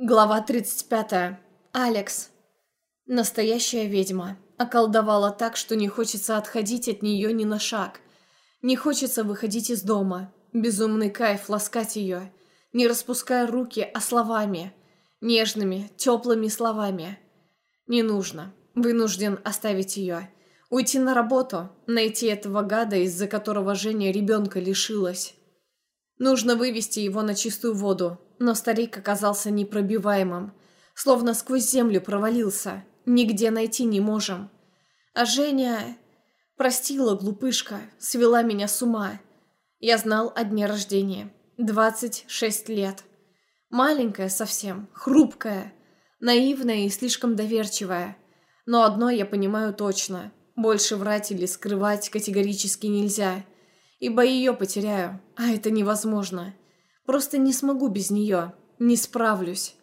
Глава 35. Алекс. Настоящая ведьма. Околдовала так, что не хочется отходить от нее ни на шаг. Не хочется выходить из дома. Безумный кайф ласкать ее. Не распуская руки, а словами. Нежными, теплыми словами. Не нужно. Вынужден оставить ее. Уйти на работу. Найти этого гада, из-за которого Женя ребенка лишилась. Нужно вывести его на чистую воду, но старик оказался непробиваемым, словно сквозь землю провалился. Нигде найти не можем. А Женя... Простила, глупышка, свела меня с ума. Я знал о дне рождения. 26 лет. Маленькая совсем, хрупкая, наивная и слишком доверчивая. Но одно я понимаю точно. Больше врать или скрывать категорически нельзя. Ибо ее потеряю, а это невозможно. Просто не смогу без нее. Не справлюсь.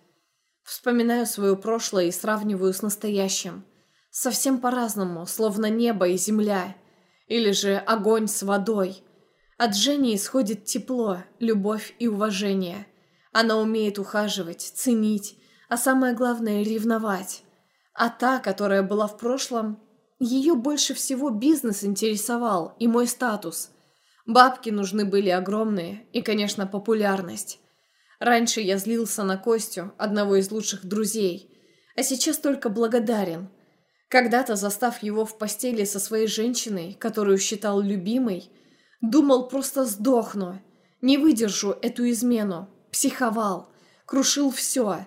Вспоминаю свое прошлое и сравниваю с настоящим. Совсем по-разному, словно небо и земля. Или же огонь с водой. От Жени исходит тепло, любовь и уважение. Она умеет ухаживать, ценить, а самое главное – ревновать. А та, которая была в прошлом, ее больше всего бизнес интересовал и мой статус – Бабки нужны были огромные и, конечно, популярность. Раньше я злился на Костю, одного из лучших друзей, а сейчас только благодарен. Когда-то, застав его в постели со своей женщиной, которую считал любимой, думал просто сдохну, не выдержу эту измену, психовал, крушил все.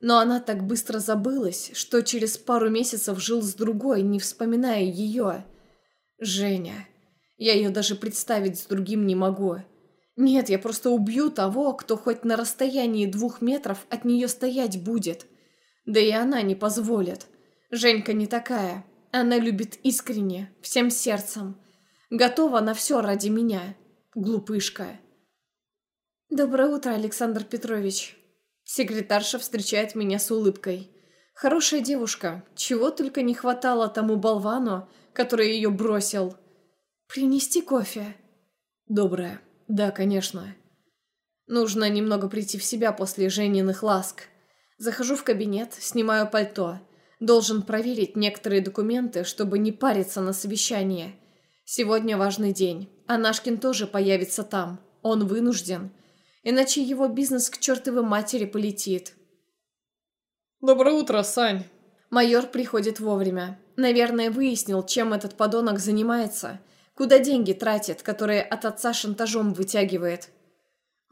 Но она так быстро забылась, что через пару месяцев жил с другой, не вспоминая ее. Женя. Я ее даже представить с другим не могу. Нет, я просто убью того, кто хоть на расстоянии двух метров от нее стоять будет. Да и она не позволит. Женька не такая. Она любит искренне, всем сердцем. Готова на все ради меня. Глупышка. Доброе утро, Александр Петрович. Секретарша встречает меня с улыбкой. Хорошая девушка, чего только не хватало тому болвану, который ее бросил. «Принести кофе?» «Доброе. Да, конечно». Нужно немного прийти в себя после Жениных ласк. Захожу в кабинет, снимаю пальто. Должен проверить некоторые документы, чтобы не париться на совещание. Сегодня важный день. А Нашкин тоже появится там. Он вынужден. Иначе его бизнес к чертовой матери полетит. «Доброе утро, Сань!» Майор приходит вовремя. Наверное, выяснил, чем этот подонок занимается – Куда деньги тратит, которые от отца шантажом вытягивает?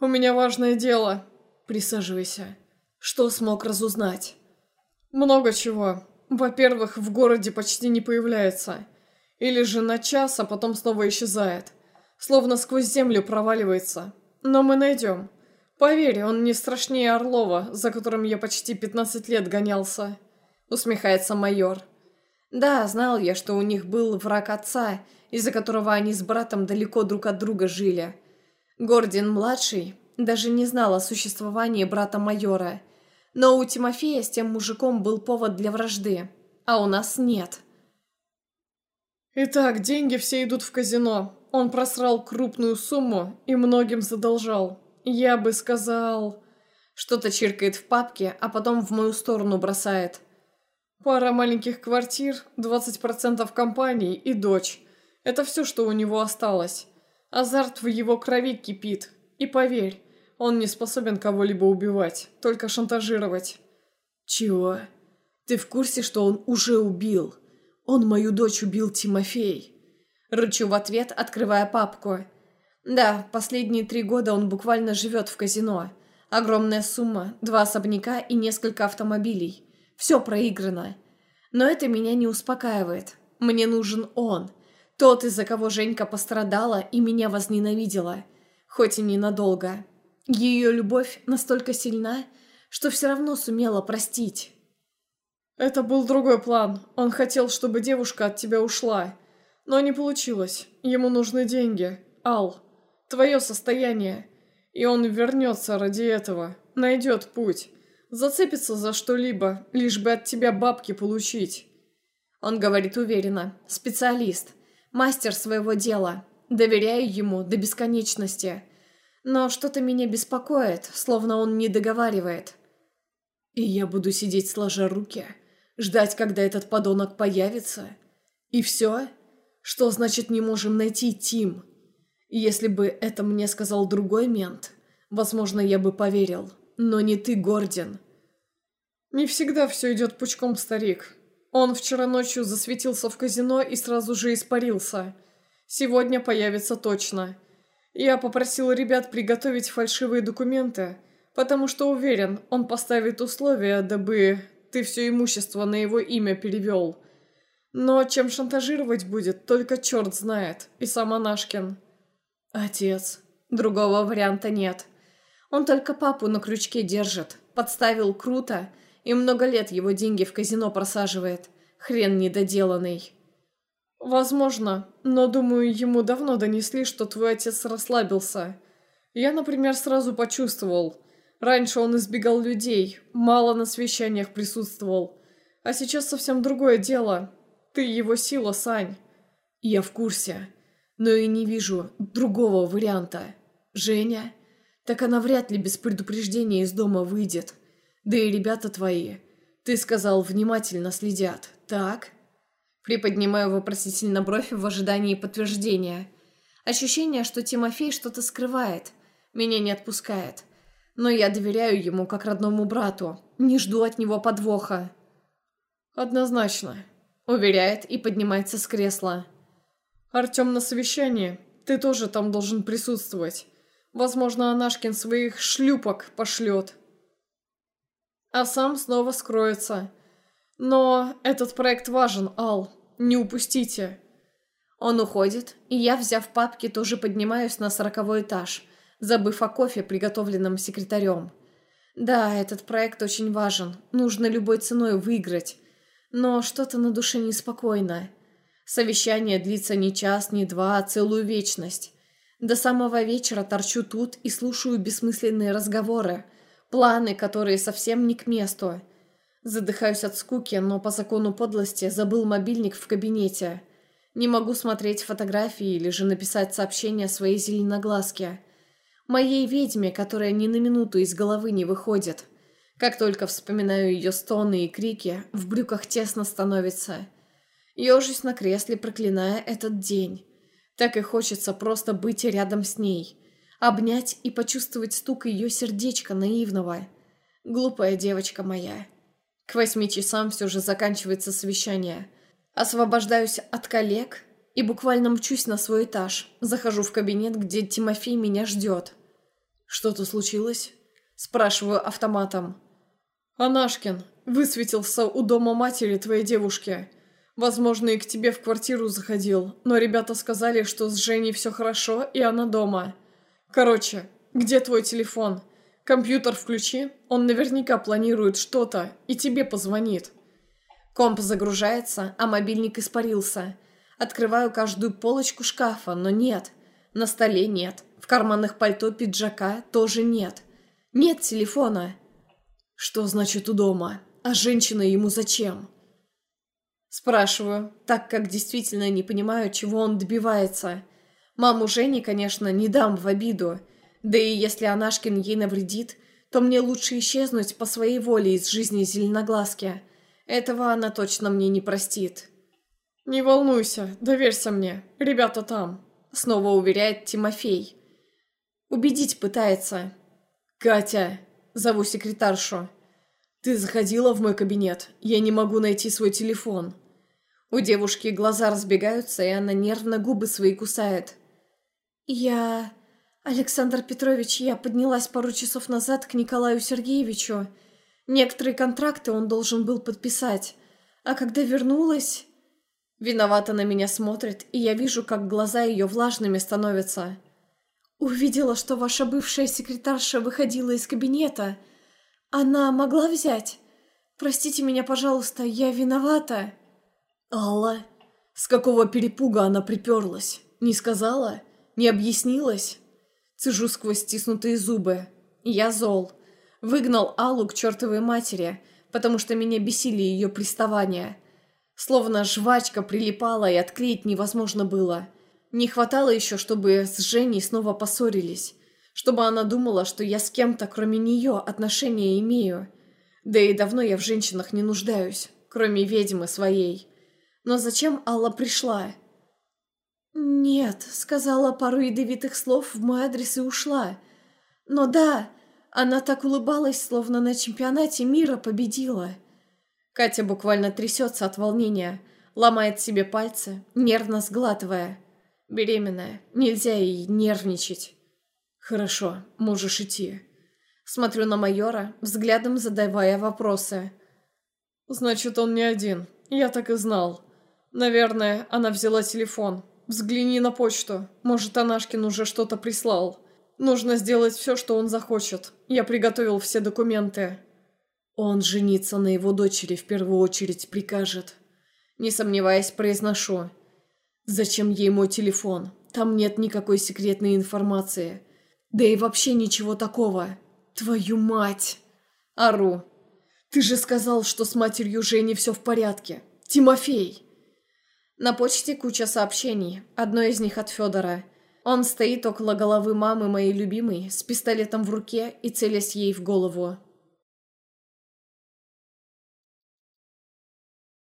«У меня важное дело». «Присаживайся». Что смог разузнать? «Много чего. Во-первых, в городе почти не появляется. Или же на час, а потом снова исчезает. Словно сквозь землю проваливается. Но мы найдем. Поверь, он не страшнее Орлова, за которым я почти 15 лет гонялся», — усмехается майор. «Да, знал я, что у них был враг отца, из-за которого они с братом далеко друг от друга жили. Гордин-младший даже не знал о существовании брата майора, но у Тимофея с тем мужиком был повод для вражды, а у нас нет. Итак, деньги все идут в казино. Он просрал крупную сумму и многим задолжал. Я бы сказал... Что-то чиркает в папке, а потом в мою сторону бросает. Пара маленьких квартир, 20% компаний и дочь. Это все, что у него осталось. Азарт в его крови кипит. И поверь, он не способен кого-либо убивать, только шантажировать. Чего? Ты в курсе, что он уже убил? Он мою дочь убил Тимофей. Рычу в ответ, открывая папку. Да, последние три года он буквально живет в казино. Огромная сумма, два особняка и несколько автомобилей. Все проиграно. Но это меня не успокаивает. Мне нужен он – тот, из-за кого Женька пострадала и меня возненавидела. Хоть и ненадолго. Ее любовь настолько сильна, что все равно сумела простить. Это был другой план. Он хотел, чтобы девушка от тебя ушла. Но не получилось. Ему нужны деньги. Ал, твое состояние. И он вернется ради этого. Найдет путь. Зацепится за что-либо, лишь бы от тебя бабки получить. Он говорит уверенно. Специалист мастер своего дела. Доверяю ему до бесконечности. Но что-то меня беспокоит, словно он не договаривает. И я буду сидеть сложа руки, ждать, когда этот подонок появится? И все? Что значит не можем найти Тим? Если бы это мне сказал другой мент, возможно, я бы поверил. Но не ты, Гордин. Не всегда все идет пучком, старик. Он вчера ночью засветился в казино и сразу же испарился. Сегодня появится точно. Я попросил ребят приготовить фальшивые документы, потому что уверен, он поставит условия, дабы ты все имущество на его имя перевел. Но чем шантажировать будет, только черт знает, и сам Анашкин. Отец. Другого варианта нет. Он только папу на крючке держит. Подставил круто, и много лет его деньги в казино просаживает. Хрен недоделанный. Возможно, но думаю, ему давно донесли, что твой отец расслабился. Я, например, сразу почувствовал. Раньше он избегал людей, мало на совещаниях присутствовал. А сейчас совсем другое дело. Ты его сила, Сань. Я в курсе, но и не вижу другого варианта. Женя? Так она вряд ли без предупреждения из дома выйдет. Да и ребята твои, ты сказал, внимательно следят, так? Приподнимаю вопросительно бровь в ожидании подтверждения. Ощущение, что Тимофей что-то скрывает. Меня не отпускает. Но я доверяю ему как родному брату. Не жду от него подвоха. «Однозначно», — уверяет и поднимается с кресла. «Артем на совещании. Ты тоже там должен присутствовать. Возможно, Анашкин своих шлюпок пошлет. А сам снова скроется». Но этот проект важен, Ал. Не упустите. Он уходит, и я, взяв папки, тоже поднимаюсь на сороковой этаж, забыв о кофе, приготовленном секретарем. Да, этот проект очень важен. Нужно любой ценой выиграть. Но что-то на душе неспокойно. Совещание длится не час, не два, а целую вечность. До самого вечера торчу тут и слушаю бессмысленные разговоры, планы, которые совсем не к месту. Задыхаюсь от скуки, но по закону подлости забыл мобильник в кабинете. Не могу смотреть фотографии или же написать сообщение своей зеленоглазке. Моей ведьме, которая ни на минуту из головы не выходит. Как только вспоминаю ее стоны и крики, в брюках тесно становится. Ежусь на кресле, проклиная этот день. Так и хочется просто быть рядом с ней. Обнять и почувствовать стук ее сердечка наивного. Глупая девочка моя. К восьми часам все же заканчивается совещание. Освобождаюсь от коллег и буквально мчусь на свой этаж. Захожу в кабинет, где Тимофей меня ждет. «Что-то случилось?» Спрашиваю автоматом. «Анашкин, высветился у дома матери твоей девушки. Возможно, и к тебе в квартиру заходил, но ребята сказали, что с Женей все хорошо, и она дома. Короче, где твой телефон? Компьютер включи, он наверняка планирует что-то и тебе позвонит. Комп загружается, а мобильник испарился. Открываю каждую полочку шкафа, но нет. На столе нет. В карманах пальто пиджака тоже нет. Нет телефона. Что значит у дома? А женщина ему зачем? Спрашиваю, так как действительно не понимаю, чего он добивается. Маму Жени, конечно, не дам в обиду. Да и если Анашкин ей навредит, то мне лучше исчезнуть по своей воле из жизни зеленоглазки. Этого она точно мне не простит. «Не волнуйся, доверься мне, ребята там», — снова уверяет Тимофей. Убедить пытается. «Катя», — зову секретаршу, — «ты заходила в мой кабинет, я не могу найти свой телефон». У девушки глаза разбегаются, и она нервно губы свои кусает. «Я...» «Александр Петрович, я поднялась пару часов назад к Николаю Сергеевичу. Некоторые контракты он должен был подписать. А когда вернулась...» Виновата на меня смотрит, и я вижу, как глаза ее влажными становятся. «Увидела, что ваша бывшая секретарша выходила из кабинета. Она могла взять? Простите меня, пожалуйста, я виновата». «Алла, с какого перепуга она приперлась? Не сказала? Не объяснилась?» Цежу сквозь стиснутые зубы. Я зол. Выгнал Аллу к чертовой матери, потому что меня бесили ее приставания. Словно жвачка прилипала, и отклеить невозможно было. Не хватало еще, чтобы с Женей снова поссорились. Чтобы она думала, что я с кем-то, кроме нее, отношения имею. Да и давно я в женщинах не нуждаюсь, кроме ведьмы своей. Но зачем Алла пришла? «Нет», — сказала пару ядовитых слов в мой адрес и ушла. «Но да, она так улыбалась, словно на чемпионате мира победила». Катя буквально трясется от волнения, ломает себе пальцы, нервно сглатывая. Беременная, нельзя ей нервничать. «Хорошо, можешь идти». Смотрю на майора, взглядом задавая вопросы. «Значит, он не один. Я так и знал. Наверное, она взяла телефон. Взгляни на почту. Может, Анашкин уже что-то прислал. Нужно сделать все, что он захочет. Я приготовил все документы». «Он жениться на его дочери в первую очередь прикажет». Не сомневаясь, произношу. «Зачем ей мой телефон? Там нет никакой секретной информации. Да и вообще ничего такого. Твою мать!» Ору. «Ты же сказал, что с матерью Жени все в порядке. Тимофей!» На почте куча сообщений. Одно из них от Федора. Он стоит около головы мамы моей любимой, с пистолетом в руке и целясь ей в голову.